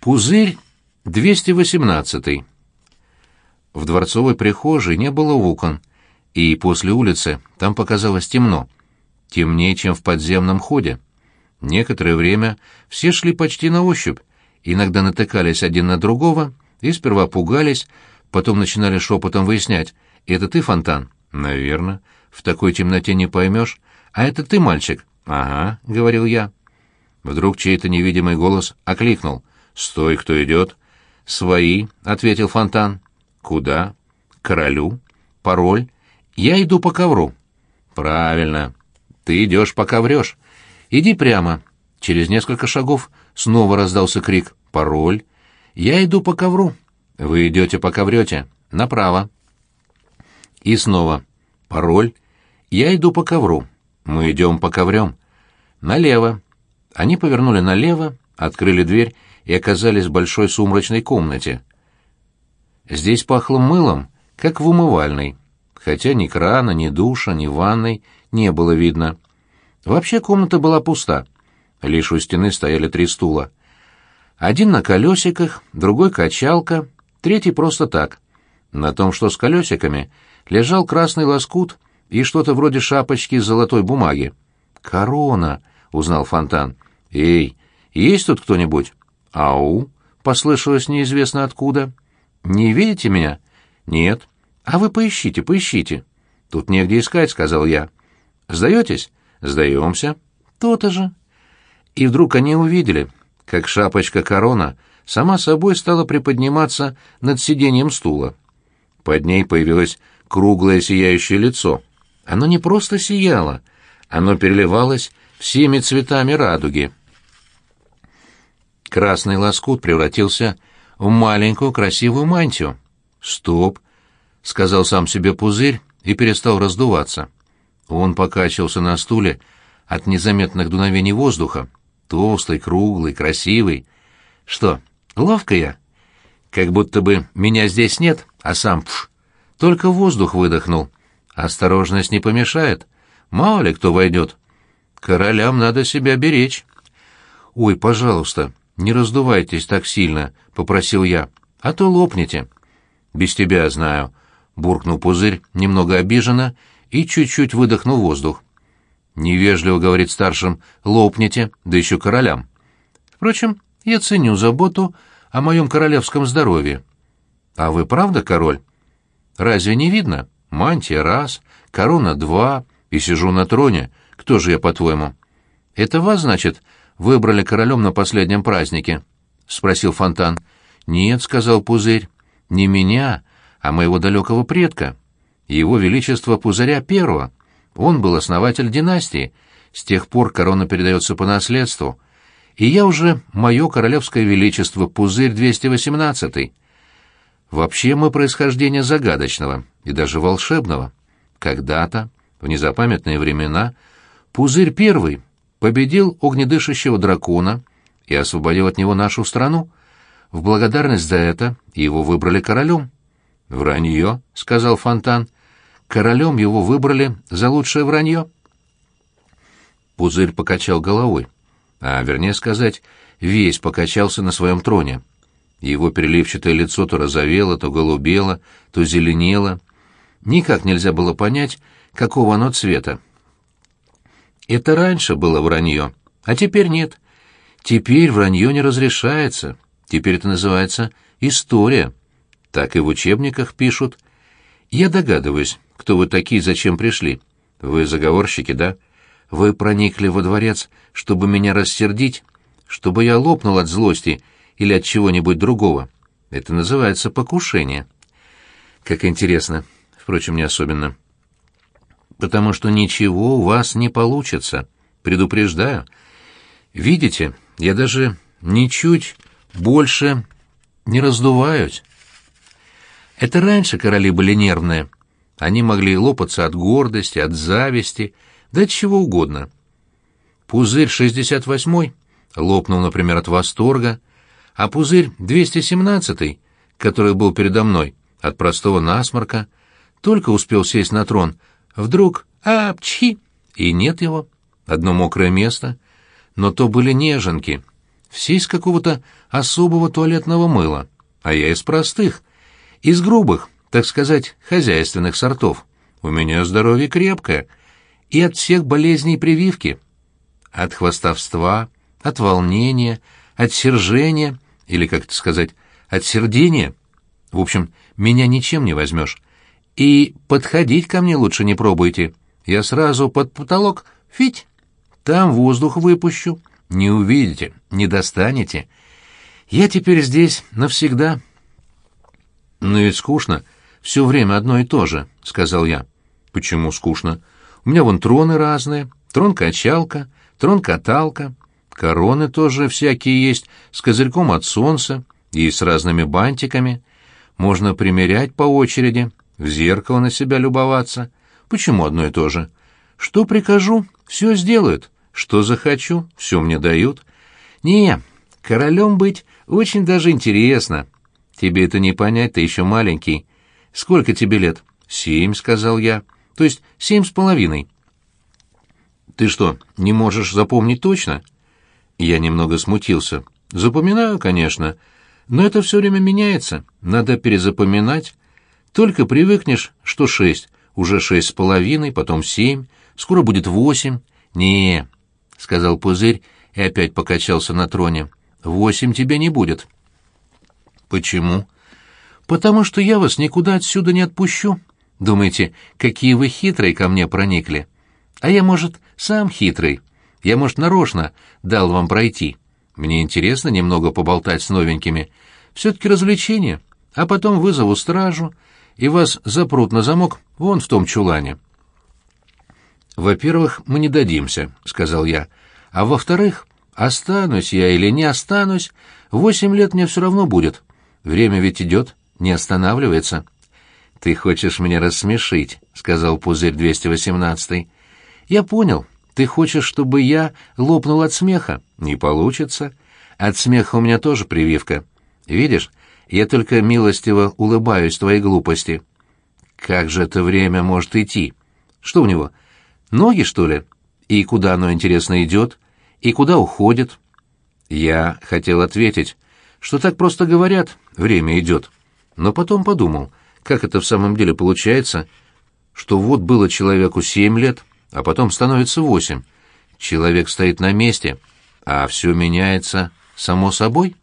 Пузырь 218. В дворцовой прихожей не было окон, и после улицы там показалось темно, темнее, чем в подземном ходе. Некоторое время все шли почти на ощупь, иногда натыкались один на другого и сперва пугались, потом начинали шепотом выяснять, «Это ты, Фонтан?» «Наверно. В такой темноте не поймешь. А это ты, мальчик?» «Ага», — говорил я. Вдруг чей-то невидимый голос окликнул. «Стой, кто идет?» «Свои», — ответил Фонтан. «Куда?» «Королю». «Пароль?» «Я иду по ковру». «Правильно. Ты идешь, пока врешь. Иди прямо». Через несколько шагов снова раздался крик. «Пароль?» «Я иду по ковру». «Вы идете, пока врете. Направо». И снова. «Пароль?» «Я иду по ковру». «Мы идем, пока врем». «Налево». Они повернули налево, открыли дверь и оказались в большой сумрачной комнате. Здесь пахло мылом, как в умывальной, хотя ни крана, ни душа, ни ванной не было видно. Вообще комната была пуста. Лишь у стены стояли три стула. Один на колесиках, другой качалка, третий просто так. На том, что с колесиками, лежал красный лоскут и что-то вроде шапочки из золотой бумаги. «Корона!» — узнал Фонтан. «Эй, есть тут кто-нибудь?» «Ау!» — послышалось неизвестно откуда. «Не видите меня?» «Нет». «А вы поищите, поищите». «Тут негде искать», — сказал я. «Сдаетесь?» «Сдаемся». «То-то же». И вдруг они увидели, как шапочка корона сама собой стала приподниматься над сиденьем стула. Под ней появилось круглое сияющее лицо. Оно не просто сияло, оно переливалось всеми цветами радуги. Красный лоскут превратился в маленькую красивую мантию. «Стоп!» — сказал сам себе пузырь и перестал раздуваться. Он покачивался на стуле от незаметных дуновений воздуха. Толстый, круглый, красивый. «Что, ловко я?» «Как будто бы меня здесь нет, а сам пф, только воздух выдохнул. Осторожность не помешает. Мало ли кто войдет. Королям надо себя беречь». «Ой, пожалуйста, «Не раздувайтесь так сильно», — попросил я, — «а то лопнете». «Без тебя знаю», — буркнул пузырь, немного обиженно, и чуть-чуть выдохнул воздух. «Невежливо, — говорит старшим, — лопнете, да еще королям». «Впрочем, я ценю заботу о моем королевском здоровье». «А вы правда король?» «Разве не видно? Мантия — раз, корона — два, и сижу на троне. Кто же я, по-твоему?» «Это вас, значит, выбрали королем на последнем празднике?» — спросил Фонтан. «Нет», — сказал Пузырь, — «не меня, а моего далекого предка, его величество Пузыря Первого. Он был основатель династии, с тех пор корона передается по наследству, и я уже мое королевское величество Пузырь 218 Вообще мы происхождения загадочного и даже волшебного. Когда-то, в незапамятные времена, Пузырь Первый победил огнедышащего дракона и освободил от него нашу страну. В благодарность за это его выбрали королем. «Вранье», — сказал Фонтан. «Королем его выбрали за лучшее вранье». Пузырь покачал головой, а, вернее сказать, весь покачался на своем троне. Его переливчатое лицо то розовело, то голубело, то зеленело. Никак нельзя было понять, какого оно цвета. Это раньше было вранье, а теперь нет. Теперь вранье не разрешается. Теперь это называется история. Так и в учебниках пишут. Я догадываюсь, кто вы такие, зачем пришли. Вы заговорщики, да? Вы проникли во дворец, чтобы меня рассердить, чтобы я лопнул от злости или от чего-нибудь другого. Это называется покушение. Как интересно. Впрочем, не особенно потому что ничего у вас не получится. Предупреждаю. Видите, я даже ничуть больше не раздуваюсь. Это раньше короли были нервные. Они могли лопаться от гордости, от зависти, да от чего угодно. Пузырь 68-й лопнул, например, от восторга, а пузырь 217-й, который был передо мной, от простого насморка, только успел сесть на трон, Вдруг «Апчхи!» и нет его. Одно мокрое место. Но то были неженки. все из какого-то особого туалетного мыла, а я из простых, из грубых, так сказать, хозяйственных сортов. У меня здоровье крепкое, и от всех болезней прививки. От хвостовства, от волнения, от сержения, или, как это сказать, от сердения. В общем, меня ничем не возьмешь. И подходить ко мне лучше не пробуйте. Я сразу под потолок, фить, там воздух выпущу. Не увидите, не достанете. Я теперь здесь навсегда. Но ведь скучно. Все время одно и то же, — сказал я. Почему скучно? У меня вон троны разные. Трон-качалка, трон-каталка. Короны тоже всякие есть, с козырьком от солнца и с разными бантиками. Можно примерять по очереди, в зеркало на себя любоваться. Почему одно и то же? Что прикажу, все сделают. Что захочу, все мне дают. Не, королем быть очень даже интересно. Тебе это не понять, ты еще маленький. Сколько тебе лет? Семь, сказал я. То есть семь с половиной. Ты что, не можешь запомнить точно? Я немного смутился. Запоминаю, конечно, но это все время меняется. Надо перезапоминать. Только привыкнешь, что шесть, уже шесть с половиной, потом семь, скоро будет восемь. Не, сказал Пузырь и опять покачался на троне. Восемь тебе не будет. Почему? Потому что я вас никуда отсюда не отпущу. Думаете, какие вы хитрые ко мне проникли? А я, может, сам хитрый. Я, может, нарочно дал вам пройти. Мне интересно немного поболтать с новенькими. Все-таки развлечение. А потом вызову стражу, и вас запрут на замок вон в том чулане. «Во-первых, мы не дадимся», — сказал я. «А во-вторых, останусь я или не останусь, восемь лет мне все равно будет. Время ведь идет, не останавливается». «Ты хочешь меня рассмешить», — сказал пузырь 218. «Я понял. Ты хочешь, чтобы я лопнул от смеха? Не получится. От смеха у меня тоже прививка. Видишь, я только милостиво улыбаюсь твоей глупости. Как же это время может идти? Что у него? Ноги, что ли? И куда оно, интересно, идет? И куда уходит?» Я хотел ответить, что так просто говорят, время идет. Но потом подумал, как это в самом деле получается, что вот было человеку семь лет, а потом становится восемь. Человек стоит на месте, а все меняется само собой.